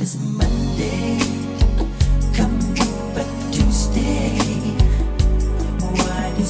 Life Monday. Come back but Tuesday. Why do